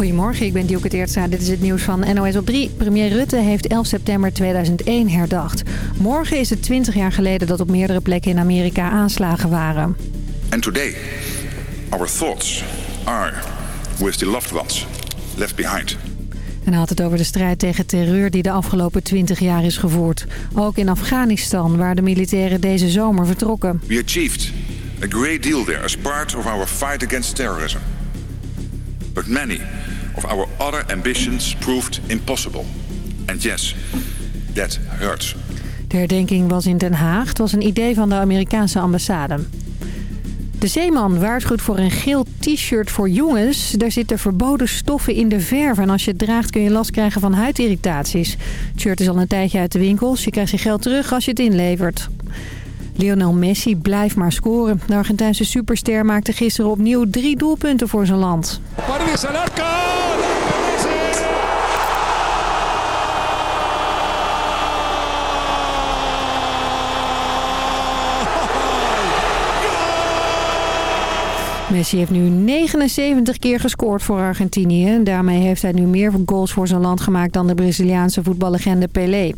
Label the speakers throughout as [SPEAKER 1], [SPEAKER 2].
[SPEAKER 1] Goedemorgen, ik ben Dielke Teertstra. Dit is het nieuws van NOS op 3. Premier Rutte heeft 11 september 2001 herdacht. Morgen is het 20 jaar geleden dat op meerdere plekken in Amerika aanslagen waren.
[SPEAKER 2] And today, our thoughts are with the loved ones left behind.
[SPEAKER 1] En hij had het over de strijd tegen terreur die de afgelopen 20 jaar is gevoerd. Ook in Afghanistan, waar de militairen deze zomer vertrokken.
[SPEAKER 2] We achieved a great deal there as part of our fight against terrorism. Many of our other ambitions proved impossible. And yes, that hurts.
[SPEAKER 1] De herdenking was in Den Haag. Het was een idee van de Amerikaanse ambassade. De zeeman waarschuwt voor een geel t-shirt voor jongens. Daar zitten verboden stoffen in de verf. En als je het draagt kun je last krijgen van huidirritaties. Het shirt is al een tijdje uit de winkels. Je krijgt je geld terug als je het inlevert. Lionel Messi blijft maar scoren. De Argentijnse superster maakte gisteren opnieuw drie doelpunten voor zijn land. Messi heeft nu 79 keer gescoord voor Argentinië. Daarmee heeft hij nu meer goals voor zijn land gemaakt dan de Braziliaanse voetballegende Pelé.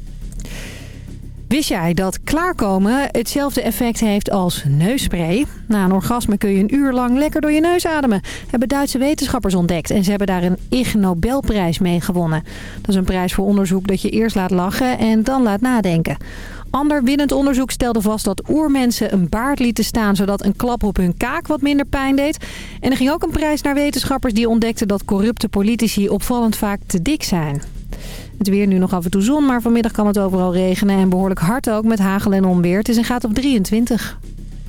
[SPEAKER 1] Wist jij dat klaarkomen hetzelfde effect heeft als neusspray? Na een orgasme kun je een uur lang lekker door je neus ademen. Hebben Duitse wetenschappers ontdekt. En ze hebben daar een Ig Nobelprijs mee gewonnen. Dat is een prijs voor onderzoek dat je eerst laat lachen en dan laat nadenken. Ander winnend onderzoek stelde vast dat oermensen een baard lieten staan... zodat een klap op hun kaak wat minder pijn deed. En er ging ook een prijs naar wetenschappers die ontdekten dat corrupte politici opvallend vaak te dik zijn. Het weer nu nog af en toe zon, maar vanmiddag kan het overal regenen en behoorlijk hard ook met hagel en onweer. Het is een gaat op 23.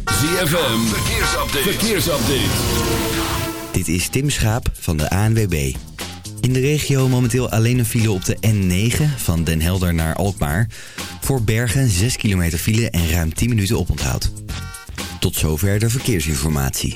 [SPEAKER 3] ZFM, verkeersupdate. verkeersupdate.
[SPEAKER 4] Dit is Tim Schaap van de ANWB. In de regio momenteel alleen een file op de N9 van Den Helder naar Alkmaar. Voor Bergen 6 kilometer file en ruim 10 minuten oponthoud. Tot zover de verkeersinformatie.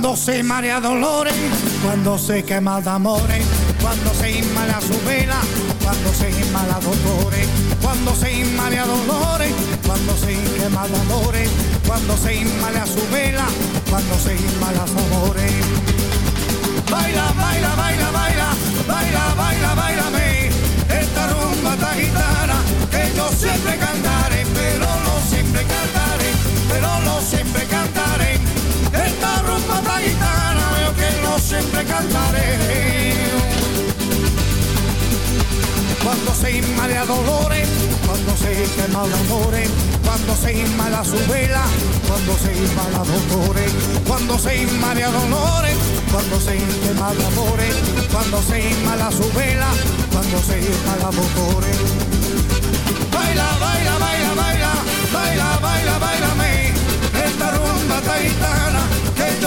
[SPEAKER 5] Cuando se marea dolores, cuando se quema de amores, cuando se inmala su vela, cuando se inmala dolores, cuando se inmala dolores, cuando se quema de amores, cuando se inmala su vela, cuando se inmala amores. Baila, baila, baila, baila, baila, baila, bailame, esta rumba esta gitana, que yo siempre cantaré, pero no siempre cantaré, pero no siempre cantaré. Esta gitana, yo que no siempre cantaré. Cuando se inmala dolores, cuando se quema el amores, cuando se inmala su vela, cuando se inmala dolores, cuando se inmala dolores, cuando se quema el amores, cuando se inmala su vela, cuando se inmala dolores. Baila, baila, baila, baila, baila, baila, bailame, esta rumba taitana,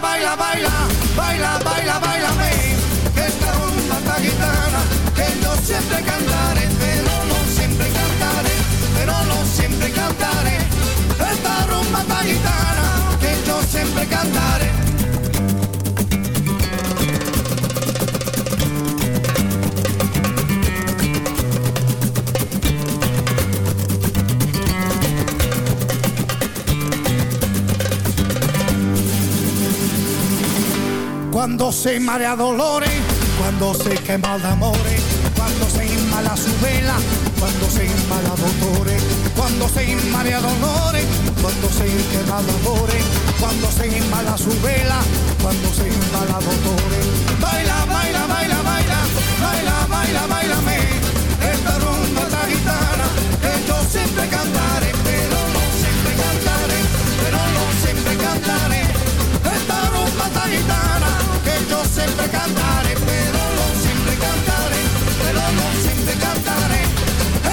[SPEAKER 5] Baila, baila, baila, baila, baila, baila, esta rumba esta gitana, que yo siempre cantaré, pero no siempre cantaré, pero no siempre cantaré. Esta rumba esta gitana, que yo siempre cantaré. Cuando se marea dolores, cuando se quema de amores, cuando se inmala su vela, cuando se inmala dolores, cuando se inmala dolores, cuando se quema amores, cuando se inmala su vela, cuando se inmala dolores. Baila, baila, baila, baila, baila, baila, bailame, esta rumba esta gitana, que yo siempre yo siempre cantaré, pero no siempre cantaré, pero no siempre cantaré.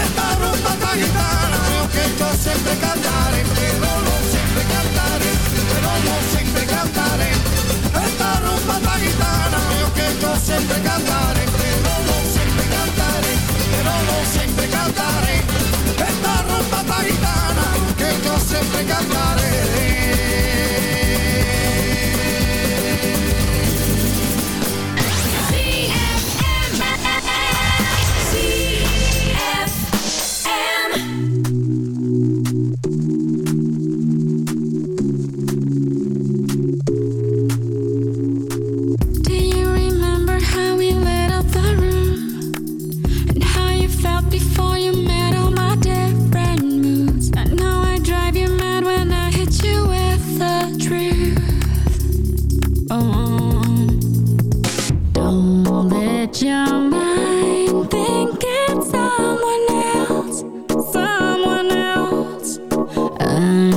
[SPEAKER 5] Esta rumba esta gitana, que yo siempre cantaré, pero no siempre cantaré, pero no siempre cantaré. Esta rumba esta gitana, que yo siempre cantaré, pero no siempre cantaré, pero no siempre cantaré. Esta rumba esta gitana, que yo siempre
[SPEAKER 6] Mm.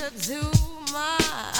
[SPEAKER 6] to do
[SPEAKER 7] my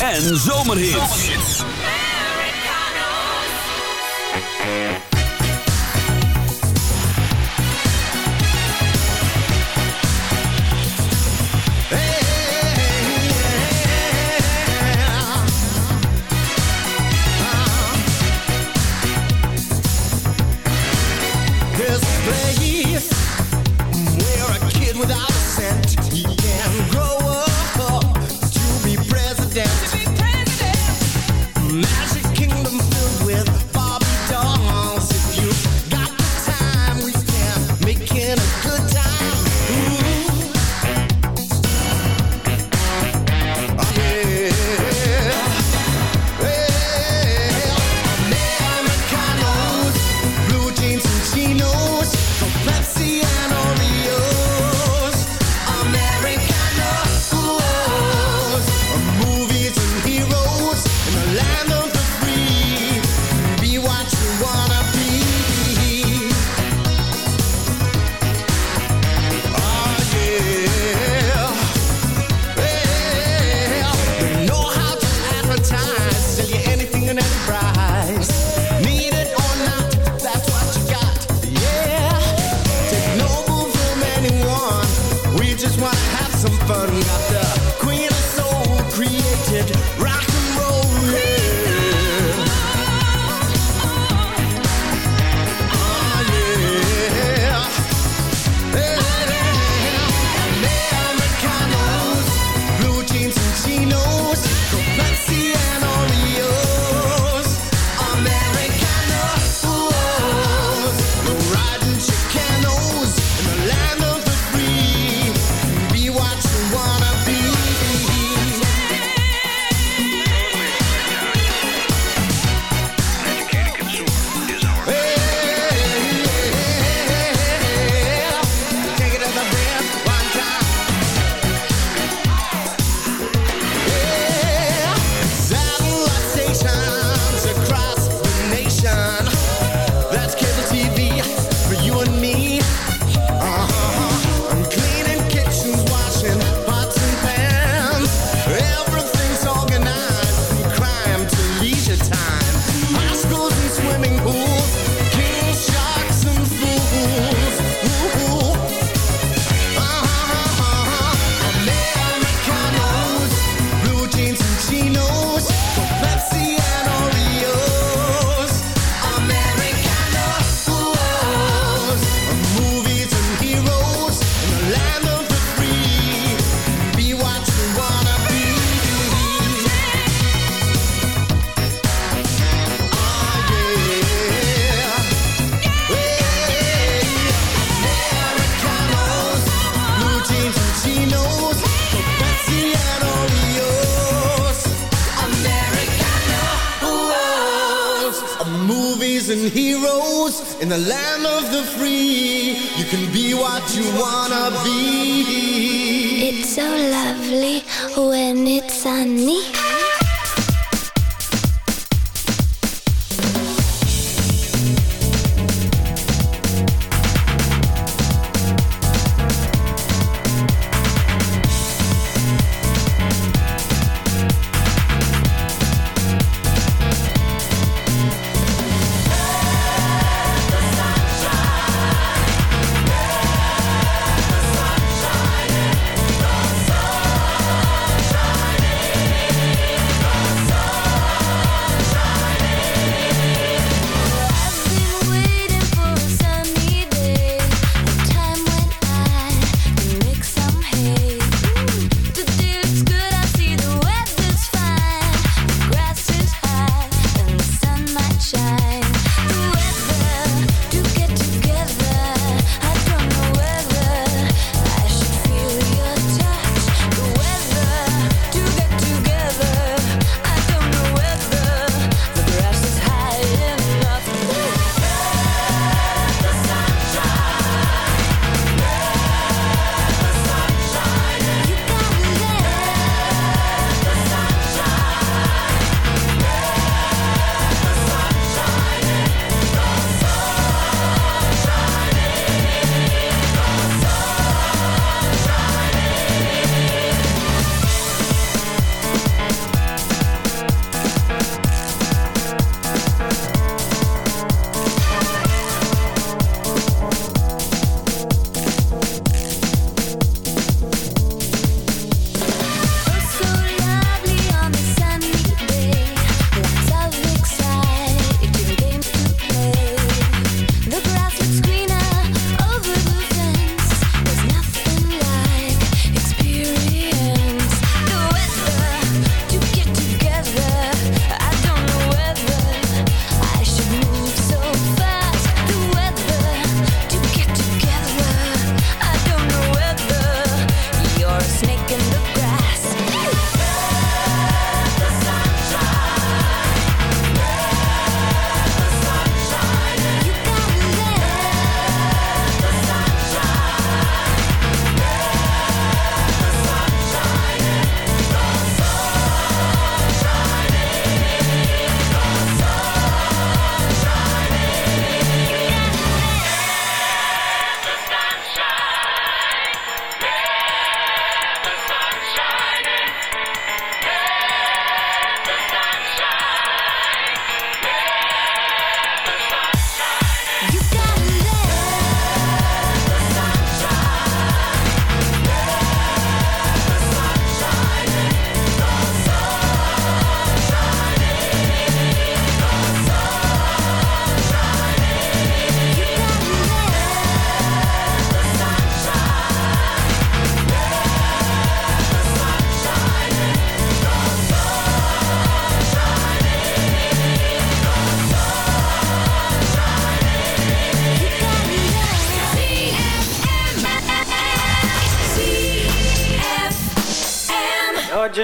[SPEAKER 8] en zomerhits.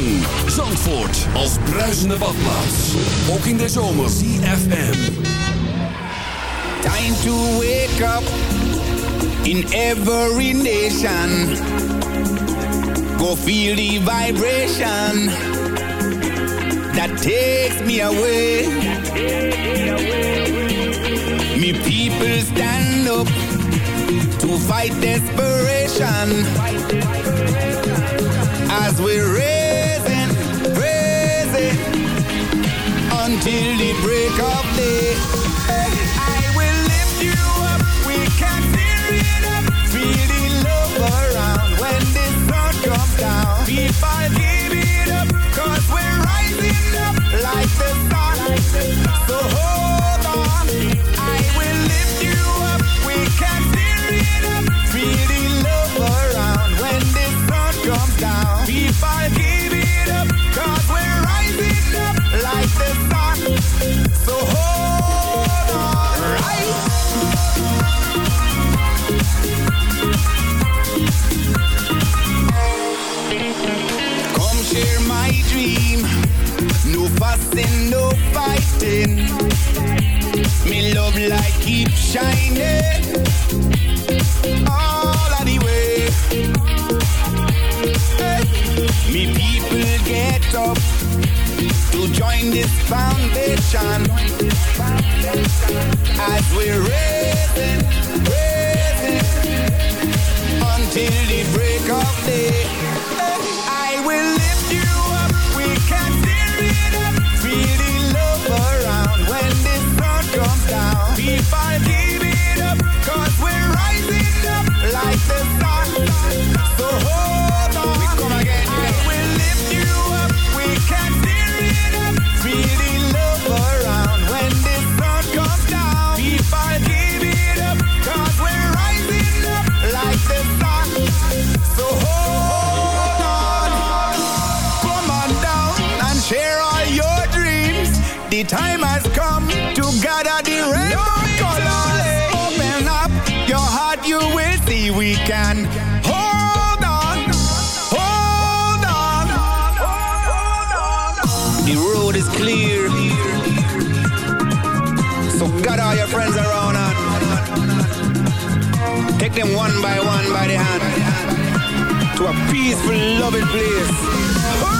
[SPEAKER 3] lang. Zandvoort als bruisende badplaats. Ook in de zomer. CFM.
[SPEAKER 9] Time to wake up. In every nation. Go feel the vibration. That takes me away. Me people stand up. To fight desperation. As we raise until the break of day. This foundation. As we're raising, raising until the break of day. I will lift you up. We can steer it up. Feel the love around when the sun comes down. People give can. Hold on, hold on. The road is clear. So gather all your friends around and take them one by one by the hand to a peaceful, loving place.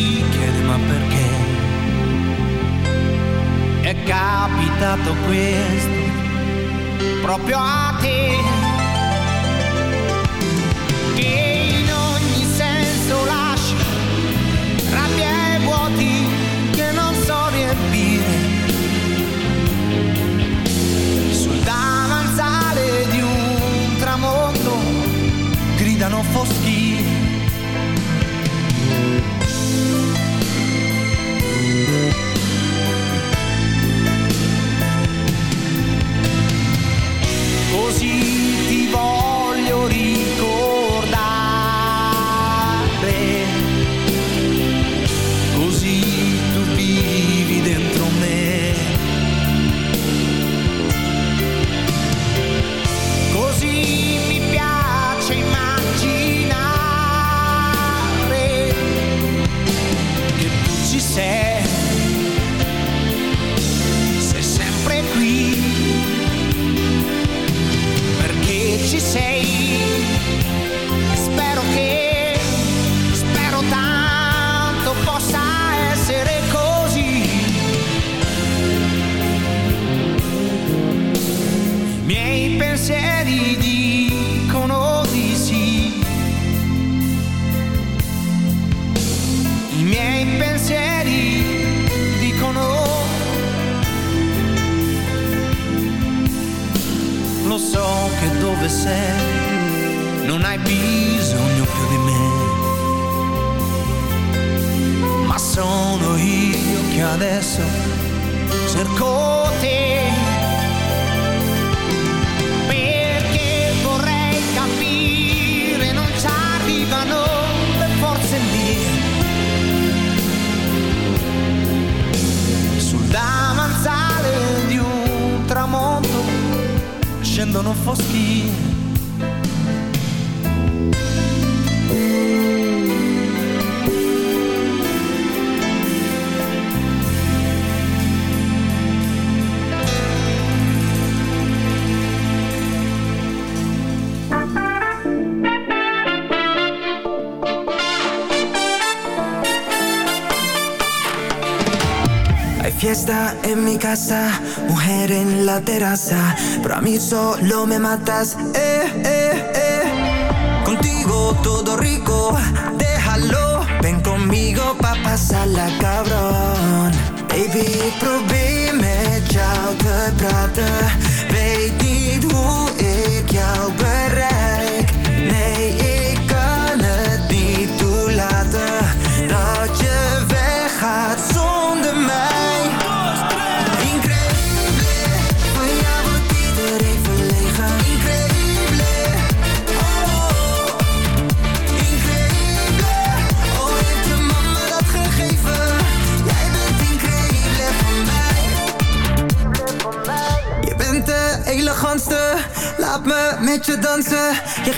[SPEAKER 10] si chiede ma perché? È capitato questo proprio a te
[SPEAKER 8] casa Pero a mí solo me matas. Eh, eh, eh. Contigo todo rico Déjalo. Ven conmigo pa' pasarla cabrón. Baby, probeer met jou te praten Weet niet ik jou bereik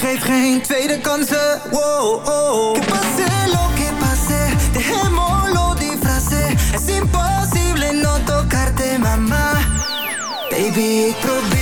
[SPEAKER 8] geef geen tweede kansen. Wow, oh. Que pase lo que pase, dejémoslo de frase. Es imposible no tocarte, mamá. Baby, probeer.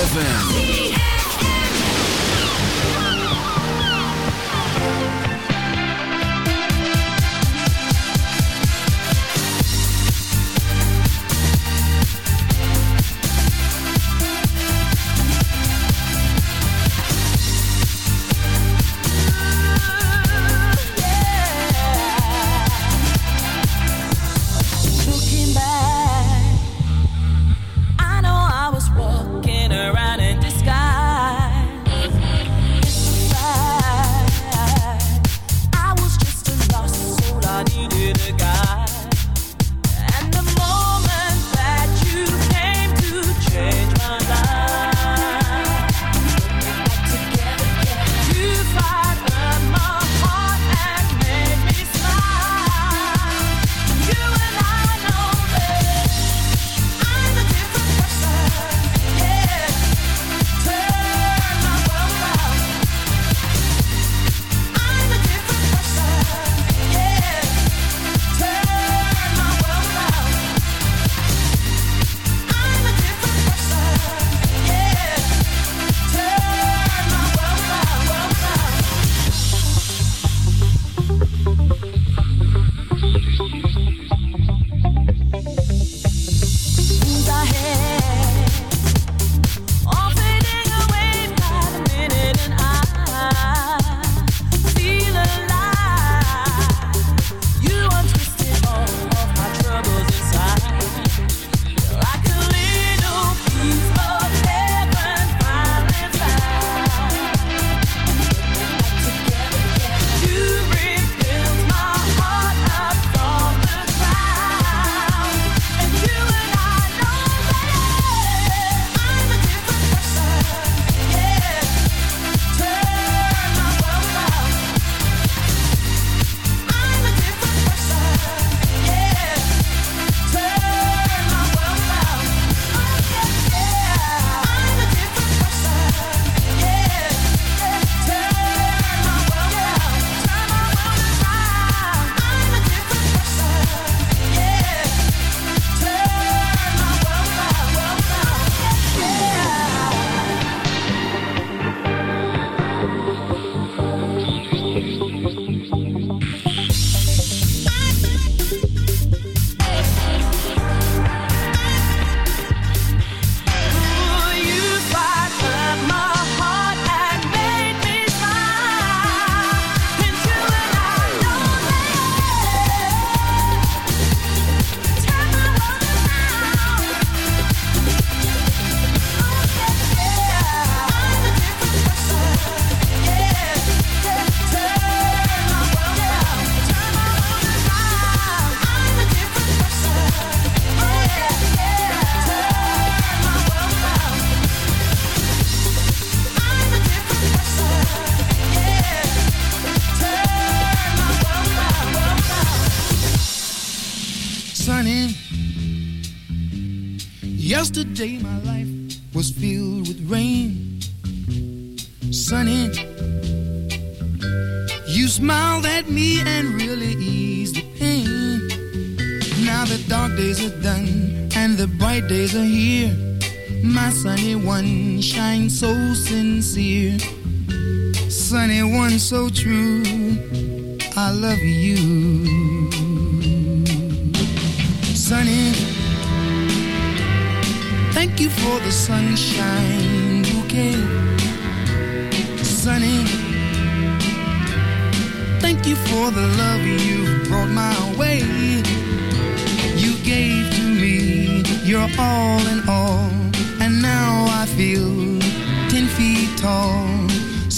[SPEAKER 11] ZFM.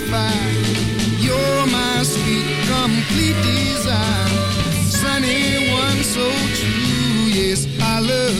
[SPEAKER 12] satisfied. You're my sweet, complete desire, Sunny one, so true. Yes, I love.